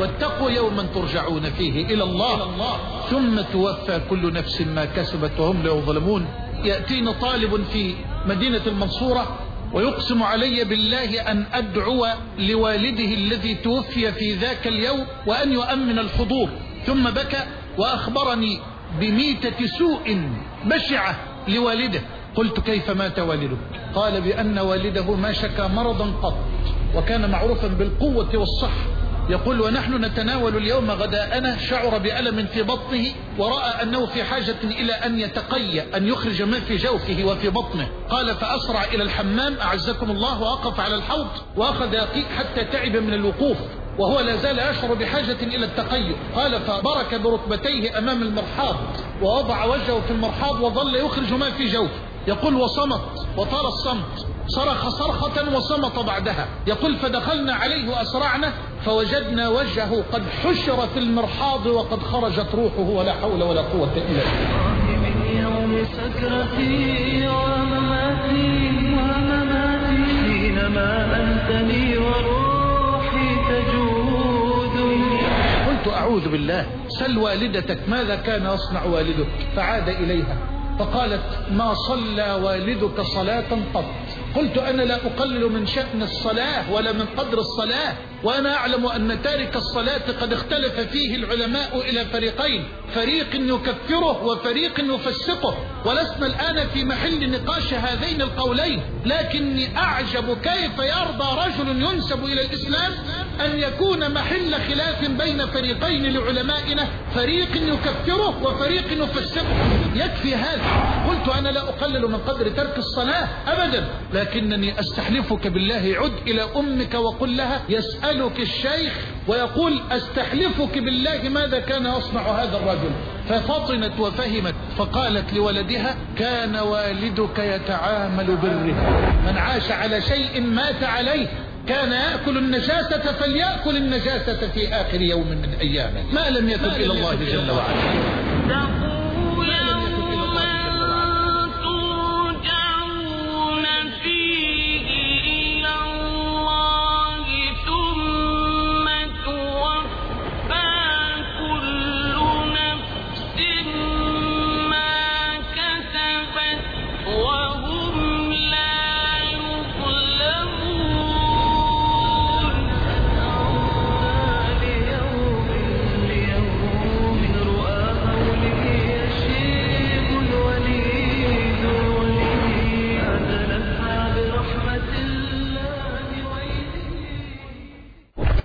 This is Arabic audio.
واتقوا يوما ترجعون فيه إلى الله. ثم توفى كل نفس ما كسبت وهم لا يظلمون. يأتيني طالب في مدينة المنصورة ويقسم علي بالله أن أدعو لوالده الذي توفي في ذاك اليوم وأن يؤمن الحضور. ثم بكى وأخبرني بميتة سوء بشعة لوالده. قلت كيف مات والدك قال بأن والده ما شكى مرضا قط وكان معروفا بالقوة والصحة. يقول ونحن نتناول اليوم غداءنا شعر بألم في بطنه ورأى أنه في حاجة إلى أن يتقي أن يخرج ما في جوفه وفي بطنه. قال فأسرع إلى الحمام أعزكم الله وأقف على الحوض وأخذ يقيء حتى تعب من الوقوف وهو لا زال يشعر بحاجة إلى التقيؤ. قال فبرك بركبتيه أمام المرحاض ووضع وجهه في المرحاض وظل يخرج ما في جوفه. يقول وصمت وطال الصمت صرخ صرخة وصمت بعدها. يقول فدخلنا عليه وأسرعنا فوجدنا وجهه قد حشر في المرحاض وقد خرجت روحه ولا حول ولا قوة إلا بالله. من يوم سكرتي ومماتي ومماتي حينما أنتني وروحي تجود قلت أعوذ بالله سل والدتك ماذا كان يصنع والدك؟ فعاد إليها. فقالت ما صلى والدك صلاة قط. قلت أنا لا أقلل من شأن الصلاة ولا من قدر الصلاة وأنا أعلم أن تارك الصلاة قد اختلف فيه العلماء إلى فريقين فريق يكفره وفريق يفسقه. ولسنا الآن في محل نقاش هذين القولين لكني أعجب كيف يرضى رجل ينسب إلى الإسلام أن يكون محل خلاف بين فريقين لعلمائنا فريق يكفره وفريق يفسقه. يكفي هذا. قلت أنا لا أقلل من قدر ترك الصلاة أبدا لكنني أستحلفك بالله عد إلى أمك وقل لها يسألك الشيخ ويقول أستحلفك بالله ماذا كان يصنع هذا الرجل؟ ففطنت وفهمت فقالت لولدها كان والدك يتعامل بالرفق من عاش على شيء مات عليه كان يأكل النجاسة فليأكل النجاسة في آخر يوم من أيامه. ما لم يتب إلى الله جل وعلا.